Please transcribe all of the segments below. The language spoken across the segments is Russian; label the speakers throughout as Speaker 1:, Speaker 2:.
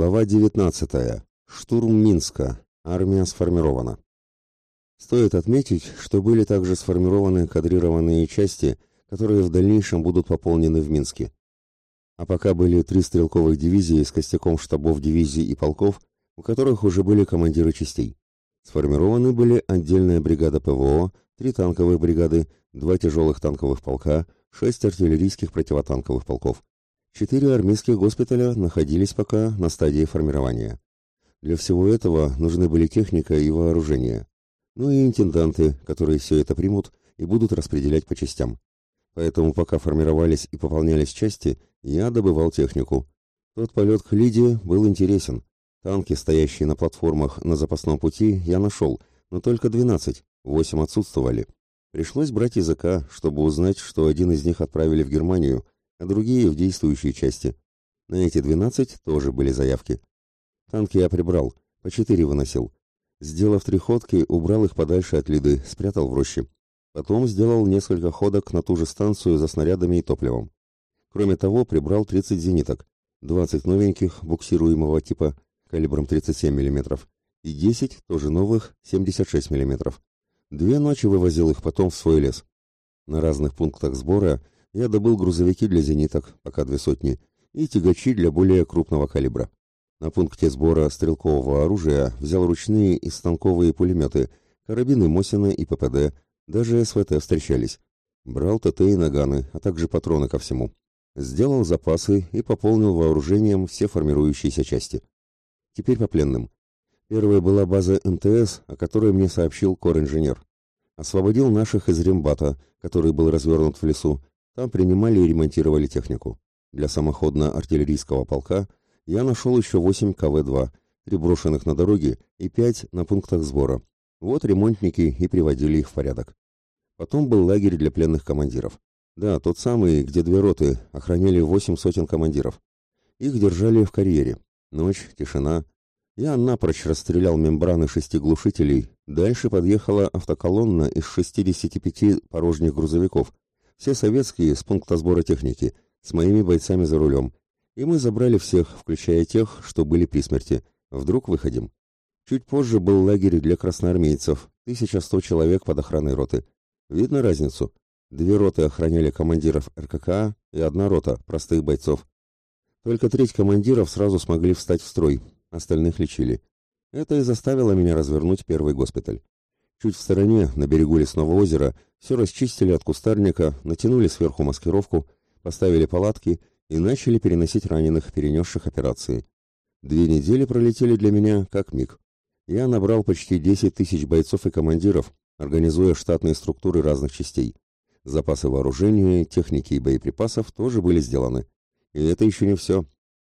Speaker 1: Глава 19. Штурм Минска. Армия сформирована. Стоит отметить, что были также сформированы кадрированные части, которые в дальнейшем будут пополнены в Минске. А пока были три стрелковых дивизии с костяком штабов дивизий и полков, у которых уже были командиры частей. Сформированы были отдельная бригада ПВО, три танковые бригады, два тяжелых танковых полка, шесть артиллерийских противотанковых полков. Четыре армейских госпиталя находились пока на стадии формирования. Для всего этого нужны были техника и вооружение. Ну и интенданты, которые все это примут и будут распределять по частям. Поэтому пока формировались и пополнялись части, я добывал технику. Тот полет к Лиде был интересен. Танки, стоящие на платформах на запасном пути, я нашел, но только 12, 8 отсутствовали. Пришлось брать языка, чтобы узнать, что один из них отправили в Германию, а другие в действующие части. На эти 12 тоже были заявки. Танки я прибрал, по четыре выносил. Сделав три ходки, убрал их подальше от Лиды, спрятал в роще. Потом сделал несколько ходок на ту же станцию за снарядами и топливом. Кроме того, прибрал 30 зениток, 20 новеньких буксируемого типа калибром 37 мм и 10 тоже новых 76 мм. Две ночи вывозил их потом в свой лес. На разных пунктах сбора я добыл грузовики для зениток, пока две сотни, и тягачи для более крупного калибра. На пункте сбора стрелкового оружия взял ручные и станковые пулеметы, карабины Мосина и ППД, даже СВТ встречались. Брал ТТ и наганы, а также патроны ко всему. Сделал запасы и пополнил вооружением все формирующиеся части. Теперь по пленным. Первая была база МТС, о которой мне сообщил кор-инженер. Освободил наших из Рембата, который был развернут в лесу, там принимали и ремонтировали технику. Для самоходно-артиллерийского полка я нашел еще 8 КВ-2, три брошенных на дороге и 5 на пунктах сбора. Вот ремонтники и приводили их в порядок. Потом был лагерь для пленных командиров. Да, тот самый, где две роты охраняли восемь сотен командиров. Их держали в карьере. Ночь, тишина. Я напрочь расстрелял мембраны шести глушителей. Дальше подъехала автоколонна из 65 порожних грузовиков, все советские с пункта сбора техники, с моими бойцами за рулем. И мы забрали всех, включая тех, что были при смерти. Вдруг выходим. Чуть позже был лагерь для красноармейцев, 1100 человек под охраной роты. Видно разницу? Две роты охраняли командиров РККА и одна рота простых бойцов. Только треть командиров сразу смогли встать в строй, остальных лечили. Это и заставило меня развернуть первый госпиталь. Чуть в стороне, на берегу лесного озера, все расчистили от кустарника, натянули сверху маскировку, поставили палатки и начали переносить раненых, перенесших операции. Две недели пролетели для меня как миг. Я набрал почти 10 тысяч бойцов и командиров, организуя штатные структуры разных частей. Запасы вооружения, техники и боеприпасов тоже были сделаны. И это еще не все.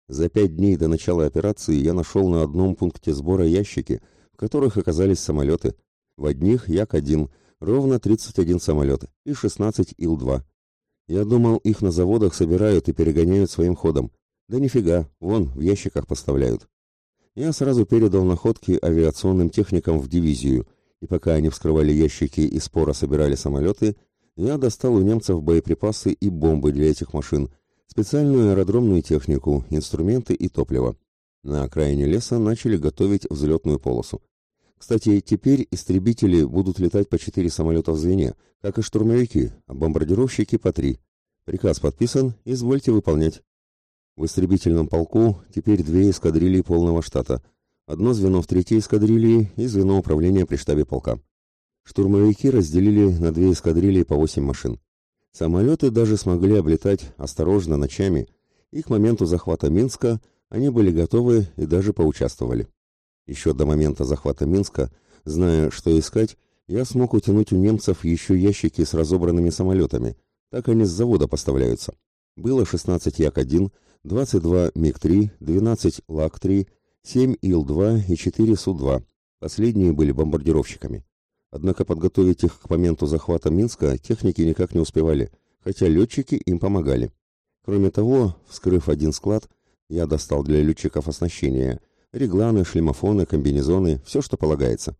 Speaker 1: За пять дней до начала операции я нашел на одном пункте сбора ящики, в которых оказались самолеты – в одних Як-1 ровно 31 самолет и 16 Ил-2. Я думал, их на заводах собирают и перегоняют своим ходом. Да нифига, вон, в ящиках поставляют. Я сразу передал находки авиационным техникам в дивизию, и пока они вскрывали ящики и споро собирали самолеты, я достал у немцев боеприпасы и бомбы для этих машин, специальную аэродромную технику, инструменты и топливо. На окраине леса начали готовить взлетную полосу. Кстати, теперь истребители будут летать по четыре самолета в звене, как и штурмовики, а бомбардировщики по три. Приказ подписан, извольте выполнять. В истребительном полку теперь две эскадрильи полного штата, одно звено в третьей эскадрильи и звено управления при штабе полка. Штурмовики разделили на две эскадрильи по восемь машин. Самолеты даже смогли облетать осторожно ночами, и к моменту захвата Минска они были готовы и даже поучаствовали. Еще до момента захвата Минска, зная, что искать, я смог утянуть у немцев еще ящики с разобранными самолетами. Так они с завода поставляются. Было 16 Як-1, 22 МиГ-3, 12 Лак-3, 7 Ил-2 и 4 Су-2. Последние были бомбардировщиками. Однако подготовить их к моменту захвата Минска техники никак не успевали, хотя летчики им помогали. Кроме того, вскрыв один склад, я достал для летчиков оснащение, регланы, шлемофоны, комбинезоны, все, что полагается.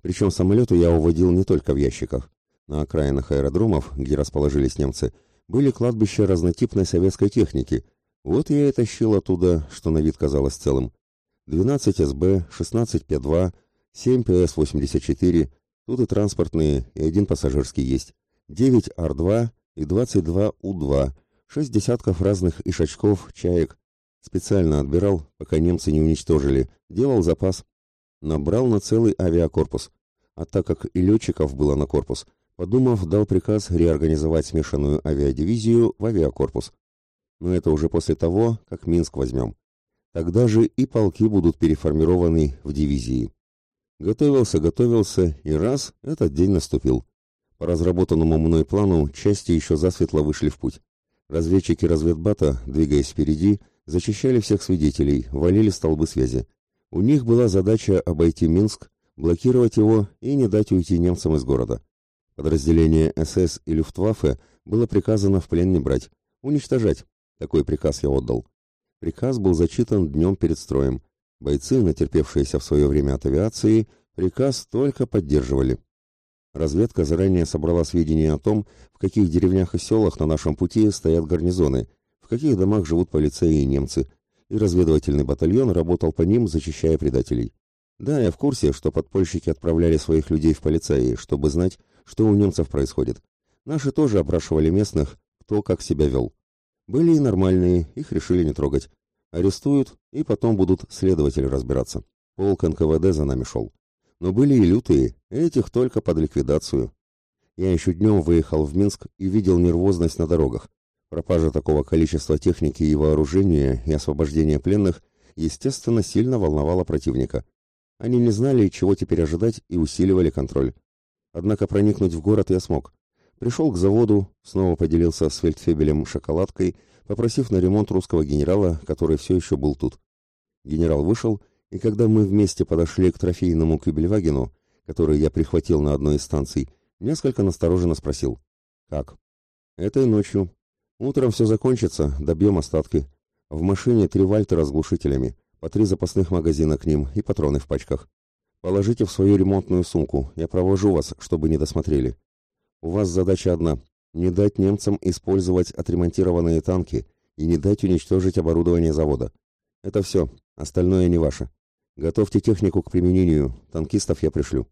Speaker 1: Причем самолеты я уводил не только в ящиках. На окраинах аэродромов, где расположились немцы, были кладбища разнотипной советской техники. Вот я и тащил оттуда, что на вид казалось целым. 12 СБ, 16 Пе-2, 7 ПС-84, тут и транспортные, и один пассажирский есть, 9 Ар-2 и 22 У-2, шесть десятков разных ишачков, чаек. Специально отбирал, пока немцы не уничтожили, делал запас. Набрал на целый авиакорпус. А так как и летчиков было на корпус, подумав, дал приказ реорганизовать смешанную авиадивизию в авиакорпус. Но это уже после того, как Минск возьмем. Тогда же и полки будут переформированы в дивизии. Готовился, готовился, и раз этот день наступил. По разработанному мной плану части еще засветло вышли в путь. Разведчики разведбата, двигаясь впереди, зачищали всех свидетелей, валили столбы связи. У них была задача обойти Минск, блокировать его и не дать уйти немцам из города. Подразделение СС и Люфтваффе было приказано в плен не брать, уничтожать. Такой приказ я отдал. Приказ был зачитан днем перед строем. Бойцы, натерпевшиеся в свое время от авиации, приказ только поддерживали. Разведка заранее собрала сведения о том, в каких деревнях и селах на нашем пути стоят гарнизоны, каких домах живут полицеи и немцы, и разведывательный батальон работал по ним, зачищая предателей. Да, я в курсе, что подпольщики отправляли своих людей в полицеи, чтобы знать, что у немцев происходит. Наши тоже опрашивали местных, кто как себя вел. Были и нормальные, их решили не трогать. Арестуют, и потом будут следователи разбираться. Полк НКВД за нами шел. Но были и лютые, этих только под ликвидацию. Я еще днем выехал в Минск и видел нервозность на дорогах. Пропажа такого количества техники и вооружения и освобождение пленных, естественно, сильно волновала противника. Они не знали, чего теперь ожидать, и усиливали контроль. Однако проникнуть в город я смог. Пришел к заводу, снова поделился с фельдфебелем шоколадкой, попросив на ремонт русского генерала, который все еще был тут. Генерал вышел и когда мы вместе подошли к трофейному Кюбельвагену, который я прихватил на одной из станций, несколько настороженно спросил. «Как?» «Этой ночью. Утром все закончится, добьем остатки. В машине три вальтера с глушителями, по три запасных магазина к ним и патроны в пачках. Положите в свою ремонтную сумку, я провожу вас, чтобы не досмотрели. У вас задача одна — не дать немцам использовать отремонтированные танки и не дать уничтожить оборудование завода. Это все, остальное не ваше. Готовьте технику к применению, танкистов я пришлю.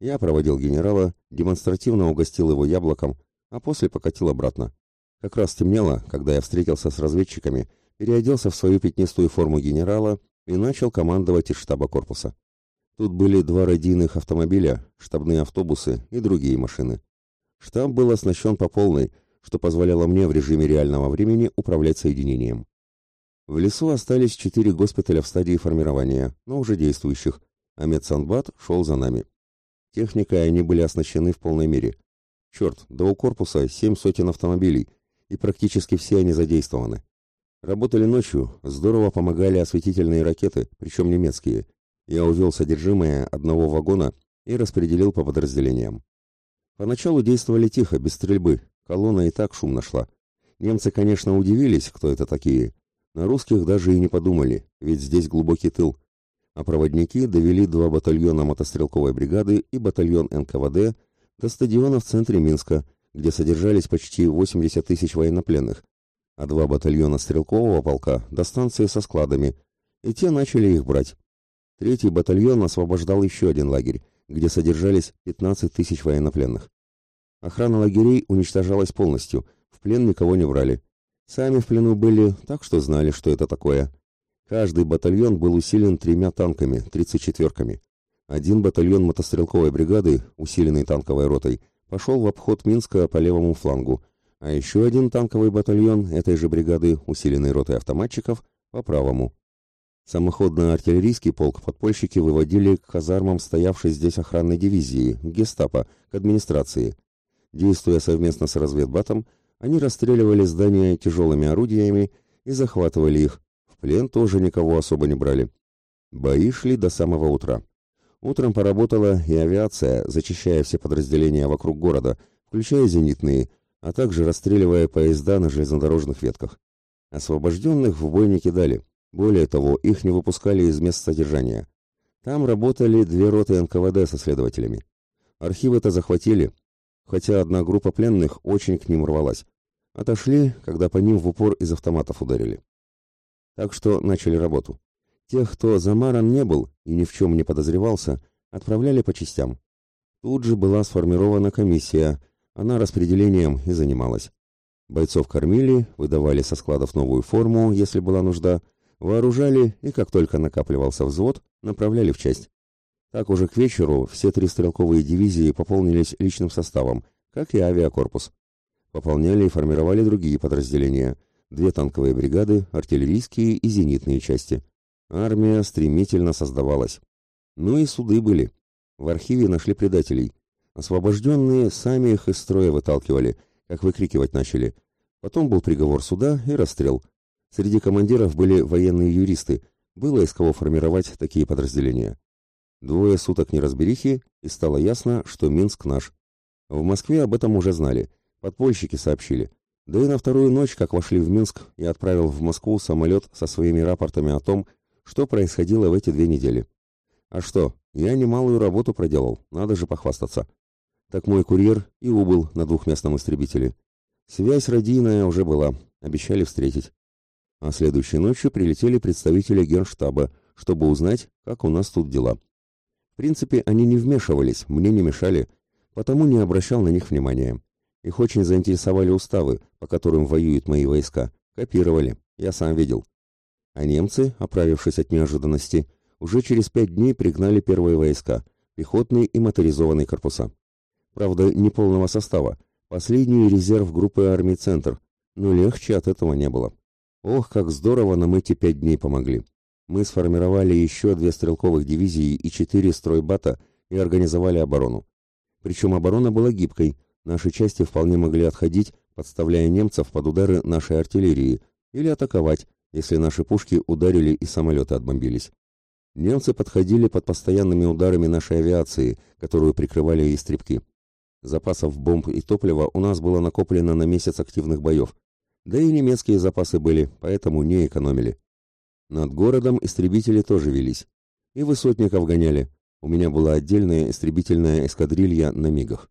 Speaker 1: Я проводил генерала, демонстративно угостил его яблоком, а после покатил обратно. Как раз темнело, когда я встретился с разведчиками, переоделся в свою пятнистую форму генерала и начал командовать из штаба корпуса. Тут были два радийных автомобиля, штабные автобусы и другие машины. Штаб был оснащен по полной, что позволяло мне в режиме реального времени управлять соединением. В лесу остались четыре госпиталя в стадии формирования, но уже действующих, а медсанбат шел за нами. Техникой они были оснащены в полной мере. Черт, да у корпуса семь сотен автомобилей, и практически все они задействованы. Работали ночью, здорово помогали осветительные ракеты, причем немецкие. Я увел содержимое одного вагона и распределил по подразделениям. Поначалу действовали тихо, без стрельбы, колонна и так шумно шла. Немцы, конечно, удивились, кто это такие, на русских даже и не подумали, ведь здесь глубокий тыл. А проводники довели два батальона мотострелковой бригады и батальон НКВД до стадиона в центре Минска, где содержались почти 80 тысяч военнопленных, а два батальона стрелкового полка до станции со складами, и те начали их брать. Третий батальон освобождал еще один лагерь, где содержались 15 тысяч военнопленных. Охрана лагерей уничтожалась полностью, в плен никого не брали. Сами в плену были, так что знали, что это такое. Каждый батальон был усилен тремя танками, 34-ками. Один батальон мотострелковой бригады, усиленный танковой ротой, пошел в обход Минска по левому флангу, а еще один танковый батальон этой же бригады, усиленной ротой автоматчиков, по правому. Самоходно-артиллерийский полк подпольщики выводили к казармам стоявшей здесь охранной дивизии, гестапо, к администрации. Действуя совместно с разведбатом, они расстреливали здания тяжелыми орудиями и захватывали их. В плен тоже никого особо не брали. Бои шли до самого утра. Утром поработала и авиация, зачищая все подразделения вокруг города, включая зенитные, а также расстреливая поезда на железнодорожных ветках. Освобожденных в бой не кидали. Более того, их не выпускали из мест содержания. Там работали две роты НКВД со следователями. Архивы-то захватили, хотя одна группа пленных очень к ним рвалась. Отошли, когда по ним в упор из автоматов ударили. Так что начали работу. Тех, кто замаран не был и ни в чем не подозревался, отправляли по частям. Тут же была сформирована комиссия, она распределением и занималась. Бойцов кормили, выдавали со складов новую форму, если была нужда, вооружали и, как только накапливался взвод, направляли в часть. Так уже к вечеру все три стрелковые дивизии пополнились личным составом, как и авиакорпус. Пополняли и формировали другие подразделения. Две танковые бригады, артиллерийские и зенитные части. Армия стремительно создавалась. Ну и суды были. В архиве нашли предателей. Освобожденные сами их из строя выталкивали, как выкрикивать начали. Потом был приговор суда и расстрел. Среди командиров были военные юристы. Было из кого формировать такие подразделения. Двое суток неразберихи, и стало ясно, что Минск наш. В Москве об этом уже знали. Подпольщики сообщили. Да и на вторую ночь, как вошли в Минск, я отправил в Москву самолет со своими рапортами о том, что происходило в эти две недели. А что, я немалую работу проделал, надо же похвастаться. Так мой курьер и убыл на двухместном истребителе. Связь радийная уже была, обещали встретить. А следующей ночью прилетели представители генштаба, чтобы узнать, как у нас тут дела. В принципе, они не вмешивались, мне не мешали, потому не обращал на них внимания. Их очень заинтересовали уставы, по которым воюют мои войска. Копировали, я сам видел. А немцы, оправившись от неожиданности, уже через пять дней пригнали первые войска, пехотные и моторизованные корпуса. Правда, не полного состава, последний резерв группы армий «Центр», но легче от этого не было. Ох, как здорово нам эти пять дней помогли. Мы сформировали еще две стрелковых дивизии и четыре стройбата и организовали оборону. Причем оборона была гибкой, наши части вполне могли отходить, подставляя немцев под удары нашей артиллерии, или атаковать, если наши пушки ударили и самолеты отбомбились. Немцы подходили под постоянными ударами нашей авиации, которую прикрывали истребки. Запасов бомб и топлива у нас было накоплено на месяц активных боев. Да и немецкие запасы были, поэтому не экономили. Над городом истребители тоже велись. И высотников гоняли. У меня была отдельная истребительная эскадрилья на мигах.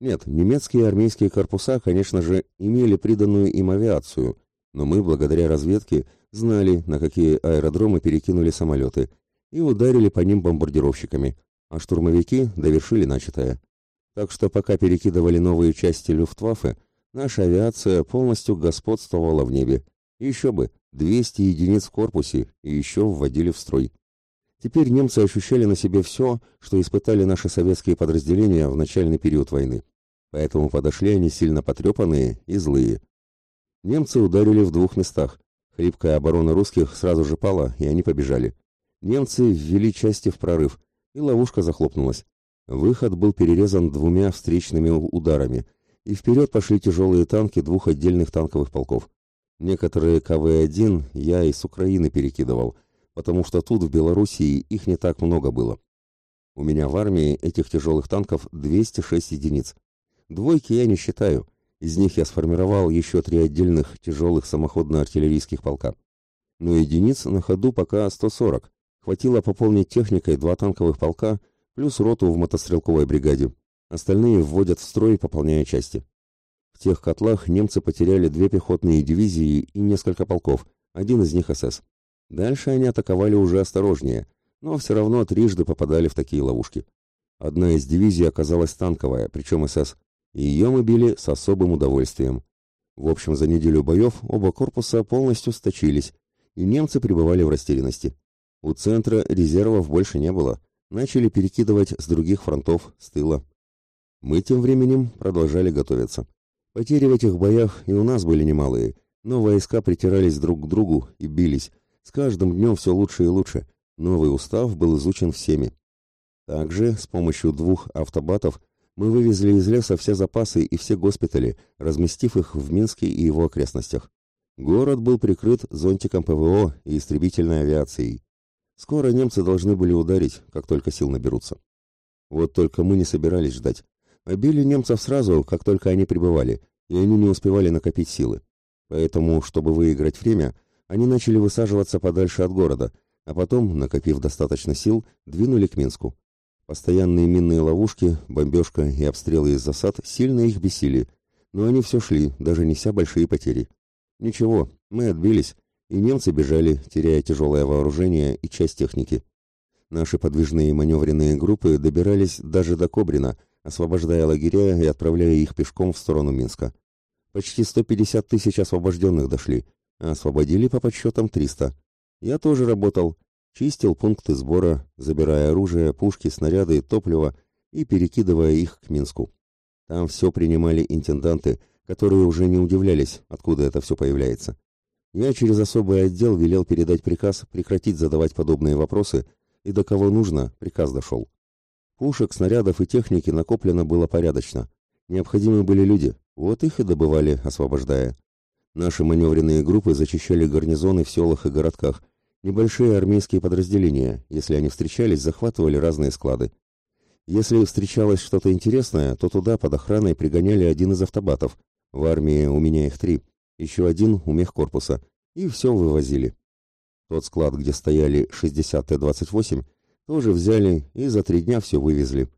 Speaker 1: Нет, немецкие армейские корпуса, конечно же, имели приданную им авиацию, но мы, благодаря разведке, знали, на какие аэродромы перекинули самолеты, и ударили по ним бомбардировщиками, а штурмовики довершили начатое. Так что пока перекидывали новые части Люфтваффе, наша авиация полностью господствовала в небе. еще бы, 200 единиц в корпусе и еще вводили в строй. Теперь немцы ощущали на себе все, что испытали наши советские подразделения в начальный период войны. Поэтому подошли они сильно потрепанные и злые. Немцы ударили в двух местах. Хлипкая оборона русских сразу же пала, и они побежали. Немцы ввели части в прорыв, и ловушка захлопнулась. Выход был перерезан двумя встречными ударами, и вперед пошли тяжелые танки двух отдельных танковых полков. Некоторые КВ-1 я из Украины перекидывал, потому что тут, в Белоруссии, их не так много было. У меня в армии этих тяжелых танков 206 единиц. Двойки я не считаю, из них я сформировал еще три отдельных тяжелых самоходно-артиллерийских полка. Но единиц на ходу пока 140. Хватило пополнить техникой два танковых полка, плюс роту в мотострелковой бригаде. Остальные вводят в строй, пополняя части. В тех котлах немцы потеряли две пехотные дивизии и несколько полков, один из них СС. Дальше они атаковали уже осторожнее, но все равно трижды попадали в такие ловушки. Одна из дивизий оказалась танковая, причем СС, ее мы били с особым удовольствием. В общем, за неделю боев оба корпуса полностью сточились, и немцы пребывали в растерянности. У центра резервов больше не было, начали перекидывать с других фронтов, с тыла. Мы тем временем продолжали готовиться. Потери в этих боях и у нас были немалые, но войска притирались друг к другу и бились. С каждым днем все лучше и лучше. Новый устав был изучен всеми. Также с помощью двух автобатов мы вывезли из леса все запасы и все госпитали, разместив их в Минске и его окрестностях. Город был прикрыт зонтиком ПВО и истребительной авиацией. Скоро немцы должны были ударить, как только сил наберутся. Вот только мы не собирались ждать. Обили немцев сразу, как только они прибывали, и они не успевали накопить силы. Поэтому, чтобы выиграть время, они начали высаживаться подальше от города, а потом, накопив достаточно сил, двинули к Минску. Постоянные минные ловушки, бомбежка и обстрелы из засад сильно их бесили, но они все шли, даже неся большие потери. Ничего, мы отбились, и немцы бежали, теряя тяжелое вооружение и часть техники. Наши подвижные маневренные группы добирались даже до Кобрина, освобождая лагеря и отправляя их пешком в сторону Минска. Почти 150 тысяч освобожденных дошли, а освободили по подсчетам 300. Я тоже работал, чистил пункты сбора, забирая оружие, пушки, снаряды, топливо и перекидывая их к Минску. Там все принимали интенданты, которые уже не удивлялись, откуда это все появляется. Я через особый отдел велел передать приказ прекратить задавать подобные вопросы и до кого нужно, приказ дошел. Пушек, снарядов и техники накоплено было порядочно. Необходимы были люди, вот их и добывали, освобождая. Наши маневренные группы зачищали гарнизоны в селах и городках. Небольшие армейские подразделения, если они встречались, захватывали разные склады. Если встречалось что-то интересное, то туда под охраной пригоняли один из автобатов. В армии у меня их три, еще один у мехкорпуса, и все вывозили. Тот склад, где стояли 60 Т-28, тоже взяли и за три дня все вывезли.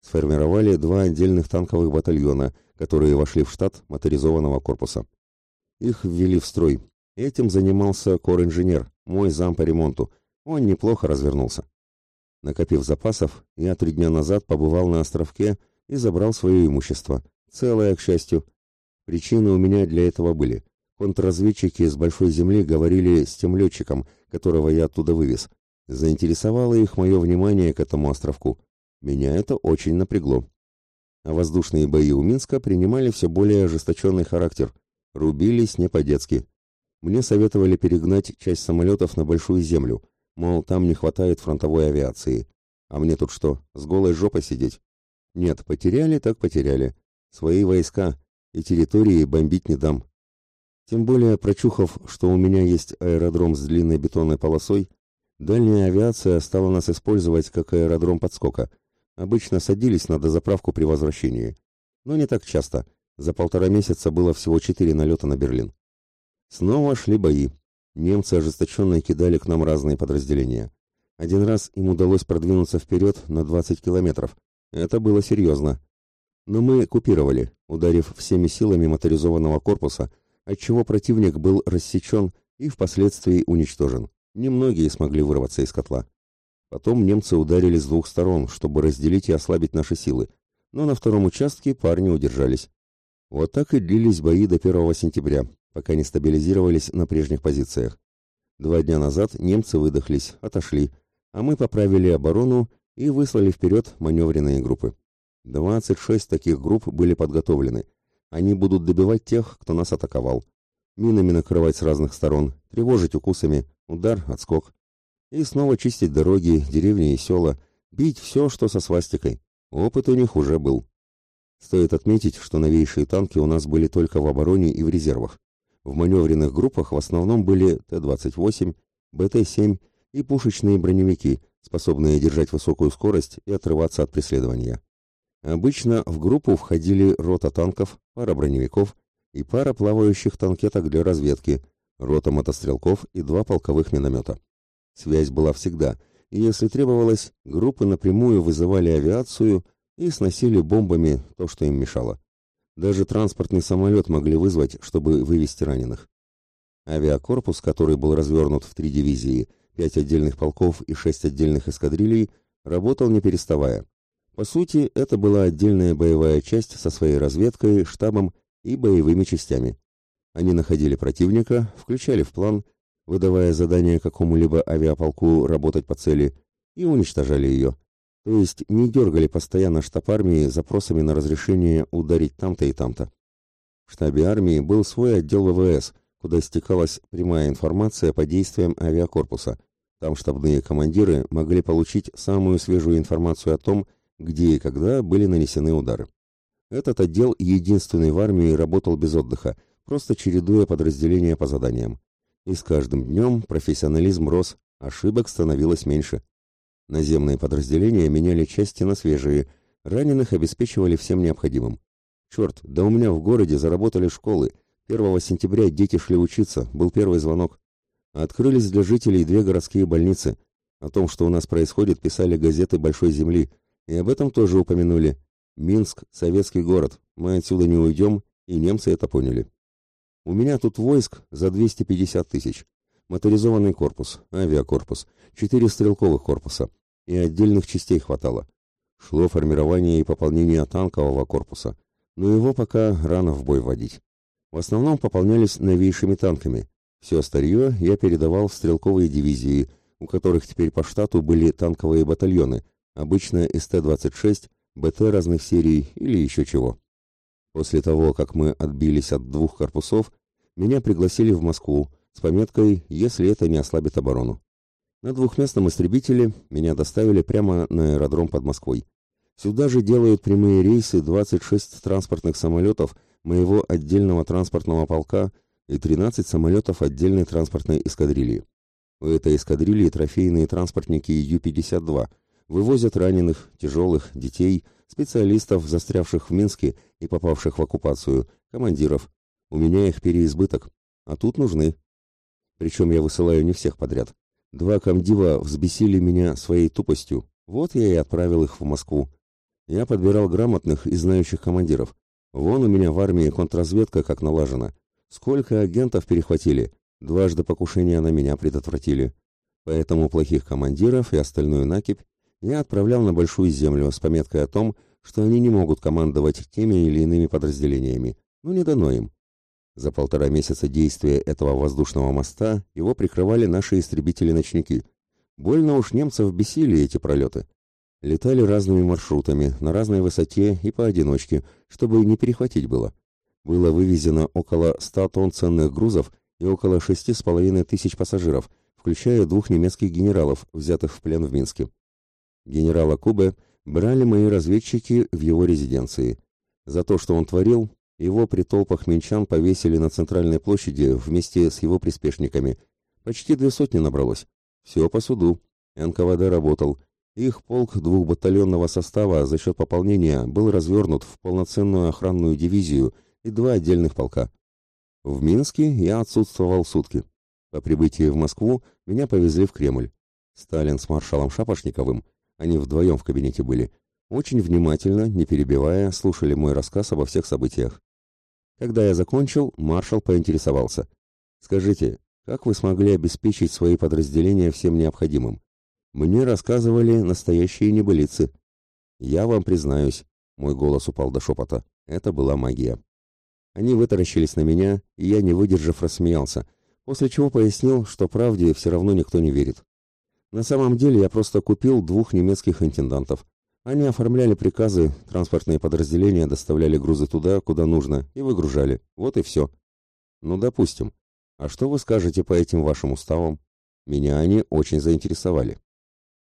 Speaker 1: Сформировали два отдельных танковых батальона, которые вошли в штат моторизованного корпуса. Их ввели в строй. Этим занимался кор-инженер, мой зам по ремонту. Он неплохо развернулся. Накопив запасов, я три дня назад побывал на островке и забрал свое имущество. Целое, к счастью. Причины у меня для этого были. Контрразведчики с большой земли говорили с тем летчиком, которого я оттуда вывез. Заинтересовало их мое внимание к этому островку. Меня это очень напрягло. А воздушные бои у Минска принимали все более ожесточенный характер. Рубились не по-детски. Мне советовали перегнать часть самолетов на Большую Землю, мол, там не хватает фронтовой авиации. А мне тут что, с голой жопой сидеть? Нет, потеряли так потеряли. Свои войска и территории бомбить не дам. Тем более, прочухав, что у меня есть аэродром с длинной бетонной полосой, дальняя авиация стала нас использовать как аэродром подскока. Обычно садились на дозаправку при возвращении. Но не так часто. За полтора месяца было всего четыре налета на Берлин. Снова шли бои. Немцы ожесточенно кидали к нам разные подразделения. Один раз им удалось продвинуться вперед на 20 километров. Это было серьезно. Но мы купировали, ударив всеми силами моторизованного корпуса, отчего противник был рассечен и впоследствии уничтожен. Немногие смогли вырваться из котла. Потом немцы ударили с двух сторон, чтобы разделить и ослабить наши силы, но на втором участке парни удержались. Вот так и длились бои до 1 сентября, пока не стабилизировались на прежних позициях. Два дня назад немцы выдохлись, отошли, а мы поправили оборону и выслали вперед маневренные группы. 26 таких групп были подготовлены, они будут добивать тех, кто нас атаковал. Минами накрывать с разных сторон, тревожить укусами, удар, отскок. И снова чистить дороги, деревни и села, бить все, что со свастикой. Опыт у них уже был. Стоит отметить, что новейшие танки у нас были только в обороне и в резервах. В маневренных группах в основном были Т-28, БТ-7 и пушечные броневики, способные держать высокую скорость и отрываться от преследования. Обычно в группу входили рота танков, пара броневиков и пара плавающих танкеток для разведки, рота мотострелков и два полковых миномета. Связь была всегда, и если требовалось, группы напрямую вызывали авиацию и сносили бомбами то, что им мешало. Даже транспортный самолет могли вызвать, чтобы вывести раненых. Авиакорпус, который был развернут в три дивизии, пять отдельных полков и шесть отдельных эскадрилий, работал не переставая. По сути, это была отдельная боевая часть со своей разведкой, штабом и боевыми частями. Они находили противника, включали в план, выдавая задание какому-либо авиаполку работать по цели, и уничтожали ее. То есть не дергали постоянно штаб армии запросами на разрешение ударить там-то и там-то. В штабе армии был свой отдел ВВС, куда стекалась прямая информация по действиям авиакорпуса. Там штабные командиры могли получить самую свежую информацию о том, где и когда были нанесены удары. Этот отдел единственный в армии работал без отдыха, просто чередуя подразделения по заданиям. И с каждым днем профессионализм рос, ошибок становилось меньше. Наземные подразделения меняли части на свежие, раненых обеспечивали всем необходимым. Черт, да у меня в городе заработали школы. 1 сентября дети шли учиться, был первый звонок. Открылись для жителей две городские больницы. О том, что у нас происходит, писали газеты Большой Земли – и об этом тоже упомянули. Минск – советский город, мы отсюда не уйдем, и немцы это поняли. У меня тут войск за 250 тысяч. Моторизованный корпус, авиакорпус, четыре стрелковых корпуса и отдельных частей хватало. Шло формирование и пополнение танкового корпуса, но его пока рано в бой вводить. В основном пополнялись новейшими танками. Все старье я передавал в стрелковые дивизии, у которых теперь по штату были танковые батальоны, обычно СТ-26, БТ разных серий или еще чего. После того, как мы отбились от двух корпусов, меня пригласили в Москву с пометкой «Если это не ослабит оборону». На двухместном истребителе меня доставили прямо на аэродром под Москвой. Сюда же делают прямые рейсы 26 транспортных самолетов моего отдельного транспортного полка и 13 самолетов отдельной транспортной эскадрильи. У этой эскадрильи трофейные транспортники Ю-52 вывозят раненых, тяжелых, детей, специалистов, застрявших в Минске и попавших в оккупацию, командиров. У меня их переизбыток, а тут нужны. Причем я высылаю не всех подряд. Два комдива взбесили меня своей тупостью, вот я и отправил их в Москву. Я подбирал грамотных и знающих командиров. Вон у меня в армии контрразведка как налажена. Сколько агентов перехватили, дважды покушения на меня предотвратили. Поэтому плохих командиров и остальную накипь я отправлял на Большую Землю с пометкой о том, что они не могут командовать теми или иными подразделениями. Ну, не дано им. За полтора месяца действия этого воздушного моста его прикрывали наши истребители-ночники. Больно уж немцев бесили эти пролеты. Летали разными маршрутами, на разной высоте и поодиночке, чтобы не перехватить было. Было вывезено около 100 тонн ценных грузов и около шести с половиной тысяч пассажиров, включая двух немецких генералов, взятых в плен в Минске. Генерала Кубе брали мои разведчики в его резиденции. За то, что он творил, его при толпах минчан повесили на центральной площади вместе с его приспешниками. Почти две сотни набралось. Все по суду. НКВД работал. Их полк двухбатальонного состава за счет пополнения был развернут в полноценную охранную дивизию и два отдельных полка. В Минске я отсутствовал сутки. По прибытии в Москву меня повезли в Кремль. Сталин с маршалом Шапошниковым, они вдвоем в кабинете были, очень внимательно, не перебивая, слушали мой рассказ обо всех событиях. Когда я закончил, маршал поинтересовался. «Скажите, как вы смогли обеспечить свои подразделения всем необходимым? Мне рассказывали настоящие небылицы. Я вам признаюсь, мой голос упал до шепота, это была магия. Они вытаращились на меня, и я, не выдержав, рассмеялся, после чего пояснил, что правде все равно никто не верит. На самом деле я просто купил двух немецких интендантов. Они оформляли приказы, транспортные подразделения доставляли грузы туда, куда нужно, и выгружали. Вот и все. Ну, допустим. А что вы скажете по этим вашим уставам? Меня они очень заинтересовали.